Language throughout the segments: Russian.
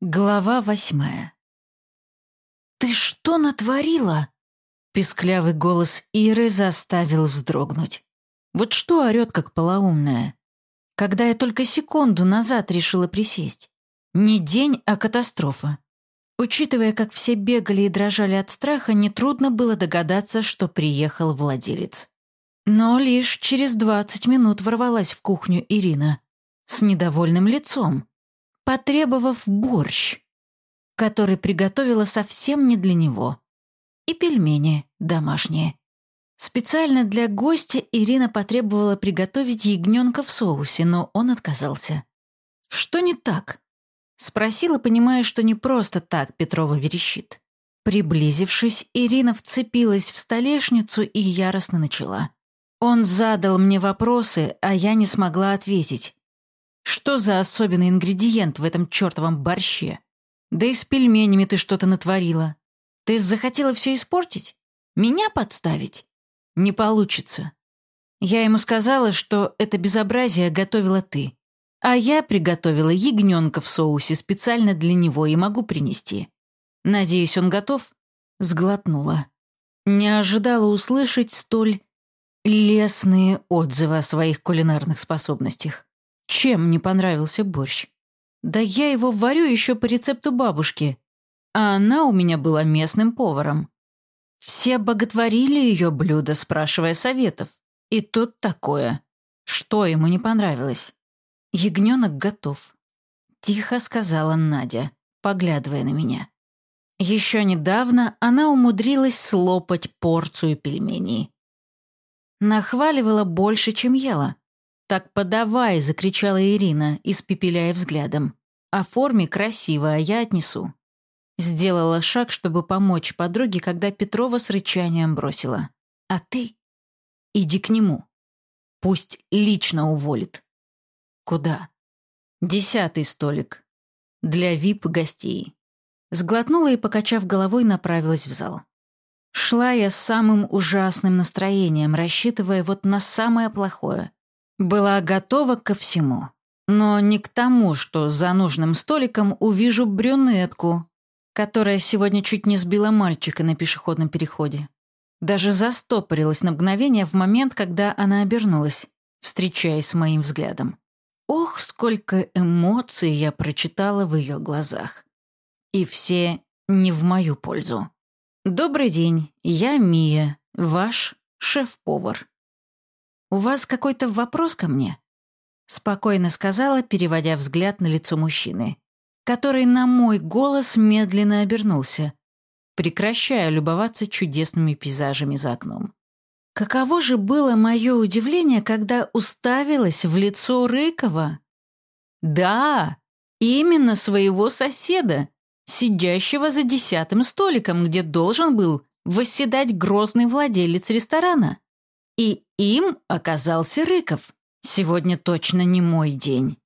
Глава восьмая. «Ты что натворила?» Писклявый голос Иры заставил вздрогнуть. Вот что орёт, как полоумная. Когда я только секунду назад решила присесть. Не день, а катастрофа. Учитывая, как все бегали и дрожали от страха, нетрудно было догадаться, что приехал владелец. Но лишь через двадцать минут ворвалась в кухню Ирина с недовольным лицом потребовав борщ, который приготовила совсем не для него, и пельмени домашние. Специально для гостя Ирина потребовала приготовить ягненка в соусе, но он отказался. «Что не так?» Спросила, понимая, что не просто так Петрова верещит. Приблизившись, Ирина вцепилась в столешницу и яростно начала. Он задал мне вопросы, а я не смогла ответить. Что за особенный ингредиент в этом чертовом борще? Да и с пельменями ты что-то натворила. Ты захотела все испортить? Меня подставить? Не получится. Я ему сказала, что это безобразие готовила ты. А я приготовила ягненка в соусе специально для него и могу принести. Надеюсь, он готов?» Сглотнула. Не ожидала услышать столь лестные отзывы о своих кулинарных способностях. Чем не понравился борщ? Да я его варю еще по рецепту бабушки, а она у меня была местным поваром. Все боготворили ее блюдо, спрашивая советов. И тут такое. Что ему не понравилось? Ягненок готов. Тихо сказала Надя, поглядывая на меня. Еще недавно она умудрилась слопать порцию пельменей. Нахваливала больше, чем ела. «Так подавай!» — закричала Ирина, испепеляя взглядом. «Оформи красиво, а я отнесу». Сделала шаг, чтобы помочь подруге, когда Петрова с рычанием бросила. «А ты? Иди к нему. Пусть лично уволит». «Куда?» «Десятый столик. Для вип-гостей». Сглотнула и, покачав головой, направилась в зал. Шла я с самым ужасным настроением, рассчитывая вот на самое плохое — была готова ко всему, но не к тому, что за нужным столиком увижу брюнетку, которая сегодня чуть не сбила мальчика на пешеходном переходе. Даже застопорилась на мгновение в момент, когда она обернулась, встречаясь с моим взглядом. Ох, сколько эмоций я прочитала в ее глазах. И все не в мою пользу. «Добрый день, я Мия, ваш шеф-повар». «У вас какой-то вопрос ко мне?» Спокойно сказала, переводя взгляд на лицо мужчины, который на мой голос медленно обернулся, прекращая любоваться чудесными пейзажами за окном. Каково же было мое удивление, когда уставилась в лицо Рыкова. Да, именно своего соседа, сидящего за десятым столиком, где должен был восседать грозный владелец ресторана. И им оказался Рыков. Сегодня точно не мой день.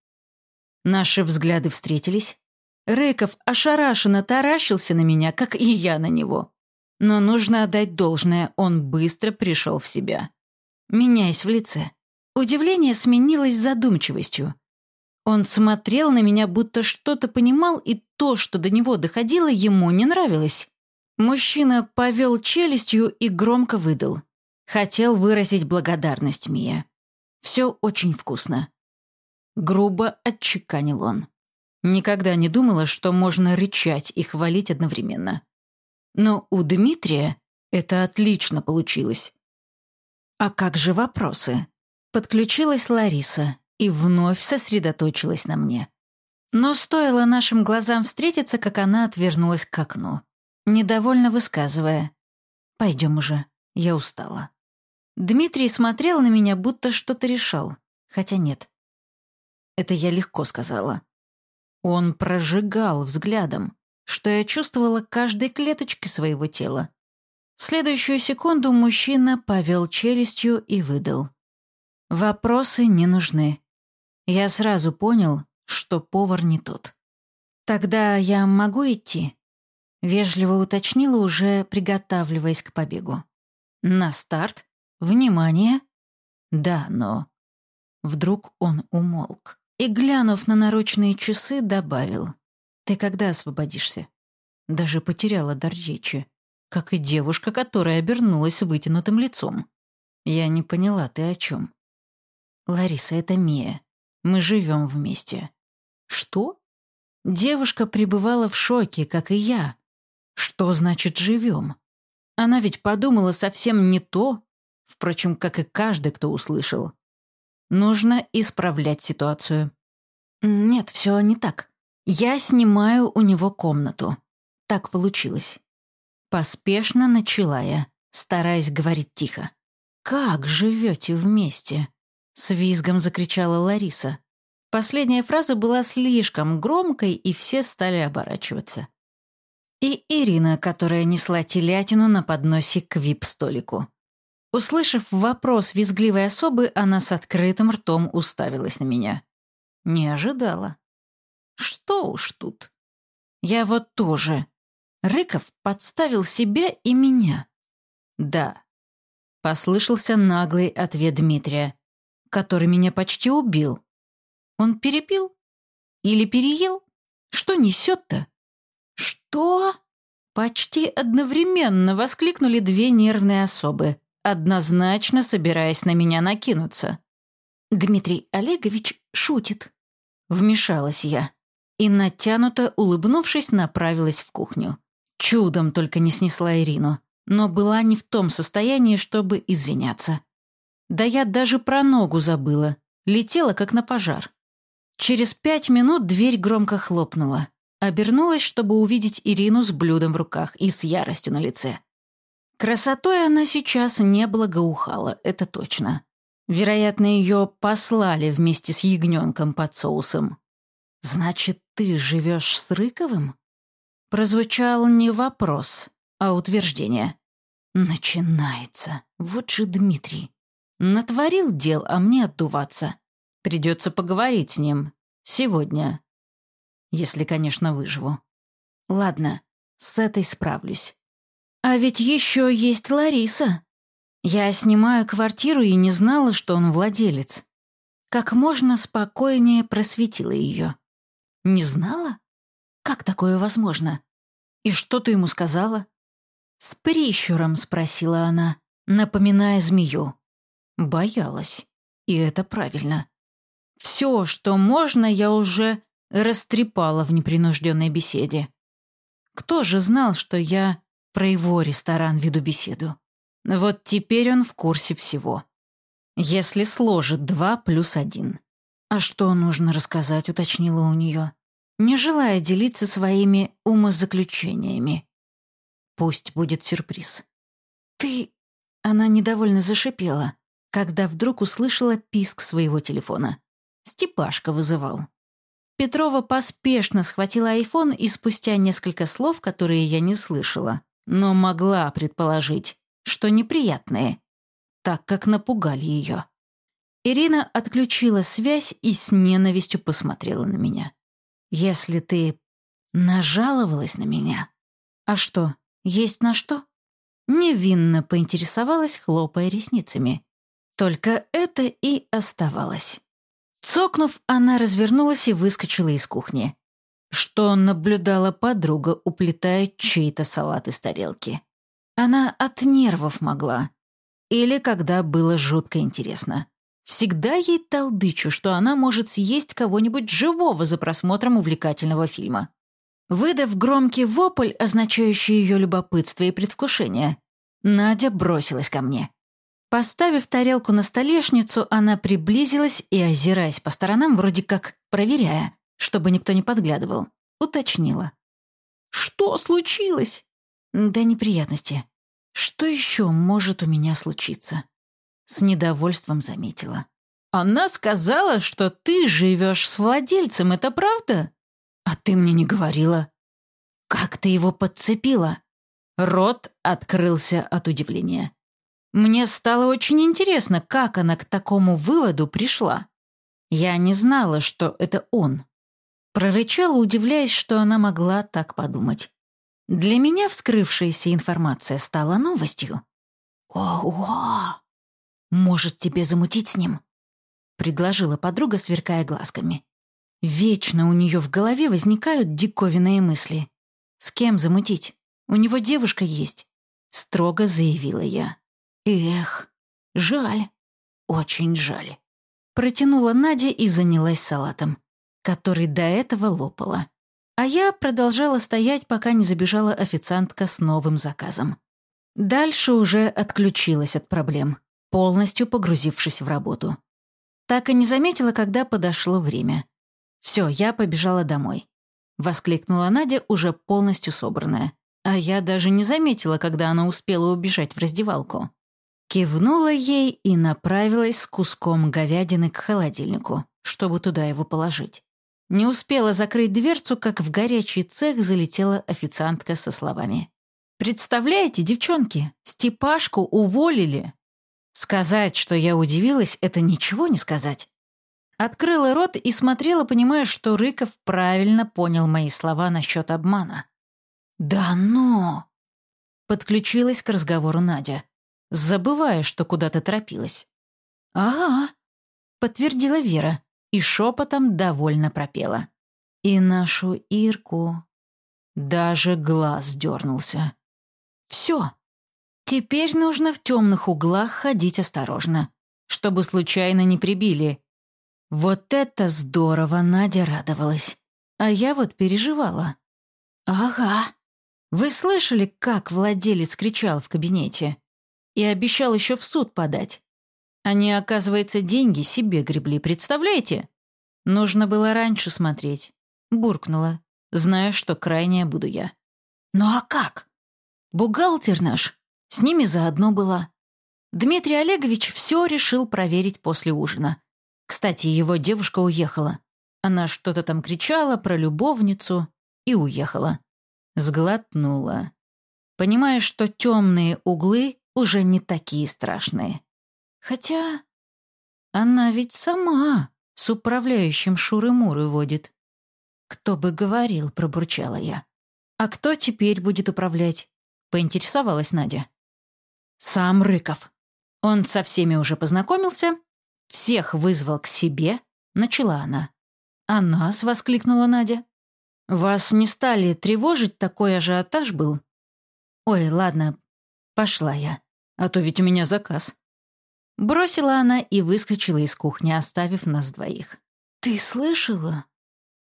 Наши взгляды встретились. Рыков ошарашенно таращился на меня, как и я на него. Но нужно отдать должное, он быстро пришел в себя. Меняясь в лице. Удивление сменилось задумчивостью. Он смотрел на меня, будто что-то понимал, и то, что до него доходило, ему не нравилось. Мужчина повел челюстью и громко выдал. Хотел выразить благодарность Мия. Все очень вкусно. Грубо отчеканил он. Никогда не думала, что можно рычать и хвалить одновременно. Но у Дмитрия это отлично получилось. А как же вопросы? Подключилась Лариса и вновь сосредоточилась на мне. Но стоило нашим глазам встретиться, как она отвернулась к окну, недовольно высказывая «Пойдем уже, я устала». Дмитрий смотрел на меня, будто что-то решал, хотя нет. Это я легко сказала. Он прожигал взглядом, что я чувствовала каждой клеточкой своего тела. В следующую секунду мужчина повел челюстью и выдал. Вопросы не нужны. Я сразу понял, что повар не тот. «Тогда я могу идти?» Вежливо уточнила, уже приготавливаясь к побегу. «На старт?» «Внимание!» «Да, но...» Вдруг он умолк и, глянув на наручные часы, добавил. Ты когда освободишься? Даже потеряла дар речи, как и девушка, которая обернулась вытянутым лицом. Я не поняла, ты о чем? Лариса, это Мия. Мы живем вместе. Что? Девушка пребывала в шоке, как и я. Что значит живем? Она ведь подумала совсем не то, впрочем, как и каждый, кто услышал. Нужно исправлять ситуацию. Нет, все не так. Я снимаю у него комнату. Так получилось. Поспешно начала я, стараясь говорить тихо. «Как живете вместе?» С визгом закричала Лариса. Последняя фраза была слишком громкой, и все стали оборачиваться. И Ирина, которая несла телятину на подносе к вип-столику. Услышав вопрос визгливой особы, она с открытым ртом уставилась на меня. Не ожидала. Что уж тут. Я вот тоже. Рыков подставил себя и меня. Да. Послышался наглый ответ Дмитрия, который меня почти убил. Он перепил? Или переел? Что несет-то? Что? Почти одновременно воскликнули две нервные особы, однозначно собираясь на меня накинуться. Дмитрий Олегович шутит. Вмешалась я и, натянуто улыбнувшись, направилась в кухню. Чудом только не снесла Ирину, но была не в том состоянии, чтобы извиняться. Да я даже про ногу забыла, летела как на пожар. Через пять минут дверь громко хлопнула. Обернулась, чтобы увидеть Ирину с блюдом в руках и с яростью на лице. Красотой она сейчас не благоухала, это точно. Вероятно, ее послали вместе с ягненком под соусом. «Значит, ты живешь с Рыковым?» Прозвучал не вопрос, а утверждение. Начинается. Вот же Дмитрий. Натворил дел, а мне отдуваться. Придется поговорить с ним. Сегодня. Если, конечно, выживу. Ладно, с этой справлюсь. А ведь еще есть Лариса. Я снимаю квартиру и не знала, что он владелец. Как можно спокойнее просветила ее. Не знала? Как такое возможно? И что ты ему сказала? С прищуром спросила она, напоминая змею. Боялась. И это правильно. Все, что можно, я уже растрепала в непринужденной беседе. Кто же знал, что я про его ресторан веду беседу? Вот теперь он в курсе всего. Если сложит два плюс один. А что нужно рассказать, уточнила у нее, не желая делиться своими умозаключениями. Пусть будет сюрприз. «Ты...» Она недовольно зашипела, когда вдруг услышала писк своего телефона. Степашка вызывал. Петрова поспешно схватила айфон и спустя несколько слов, которые я не слышала, но могла предположить, что неприятные, так как напугали ее. Ирина отключила связь и с ненавистью посмотрела на меня. «Если ты нажаловалась на меня...» «А что, есть на что?» Невинно поинтересовалась, хлопая ресницами. Только это и оставалось. Цокнув, она развернулась и выскочила из кухни. Что наблюдала подруга, уплетая чей-то салат из тарелки. Она от нервов могла. Или когда было жутко интересно. Всегда ей толдычу, что она может съесть кого-нибудь живого за просмотром увлекательного фильма. Выдав громкий вопль, означающий ее любопытство и предвкушение, Надя бросилась ко мне. Поставив тарелку на столешницу, она приблизилась и, озираясь по сторонам, вроде как проверяя, чтобы никто не подглядывал, уточнила. «Что случилось?» «Да неприятности. Что еще может у меня случиться?» С недовольством заметила. «Она сказала, что ты живешь с владельцем, это правда?» «А ты мне не говорила». «Как ты его подцепила?» Рот открылся от удивления. Мне стало очень интересно, как она к такому выводу пришла. Я не знала, что это он. Прорычала, удивляясь, что она могла так подумать. Для меня вскрывшаяся информация стала новостью. «Ого! Может, тебе замутить с ним?» — предложила подруга, сверкая глазками. Вечно у нее в голове возникают диковинные мысли. С кем замутить? У него девушка есть. Строго заявила я. Эх, жаль. Очень жаль. Протянула Надя и занялась салатом, который до этого лопала. А я продолжала стоять, пока не забежала официантка с новым заказом. Дальше уже отключилась от проблем, полностью погрузившись в работу. Так и не заметила, когда подошло время. Все, я побежала домой. Воскликнула Надя, уже полностью собранная. А я даже не заметила, когда она успела убежать в раздевалку. Кивнула ей и направилась с куском говядины к холодильнику, чтобы туда его положить. Не успела закрыть дверцу, как в горячий цех залетела официантка со словами. «Представляете, девчонки, Степашку уволили!» Сказать, что я удивилась, это ничего не сказать. Открыла рот и смотрела, понимая, что Рыков правильно понял мои слова насчет обмана. «Да но!» Подключилась к разговору Надя, забывая, что куда-то торопилась. «Ага», — подтвердила Вера, и шепотом довольно пропела. И нашу Ирку даже глаз дернулся. Все. Теперь нужно в темных углах ходить осторожно, чтобы случайно не прибили. Вот это здорово, Надя радовалась. А я вот переживала. Ага. Вы слышали, как владелец кричал в кабинете? И обещал еще в суд подать. Они, оказывается, деньги себе гребли, представляете? Нужно было раньше смотреть. Буркнула, зная, что крайняя буду я. Ну а как? Бухгалтер наш с ними заодно была. Дмитрий Олегович все решил проверить после ужина. Кстати, его девушка уехала. Она что-то там кричала про любовницу и уехала. Сглотнула. Понимая, что темные углы уже не такие страшные. Хотя она ведь сама с управляющим Шуры-Муры водит. Кто бы говорил, пробурчала я. А кто теперь будет управлять? Поинтересовалась Надя. Сам Рыков. Он со всеми уже познакомился, всех вызвал к себе, начала она. «А нас?» — воскликнула Надя. «Вас не стали тревожить, такой ажиотаж был?» «Ой, ладно, пошла я, а то ведь у меня заказ». Бросила она и выскочила из кухни, оставив нас двоих. «Ты слышала?»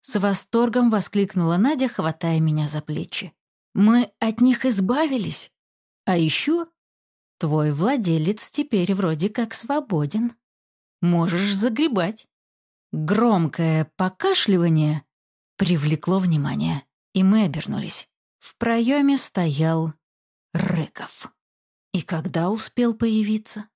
С восторгом воскликнула Надя, хватая меня за плечи. «Мы от них избавились. А еще твой владелец теперь вроде как свободен. Можешь загребать». Громкое покашливание привлекло внимание, и мы обернулись. В проеме стоял Рыков. И когда успел появиться?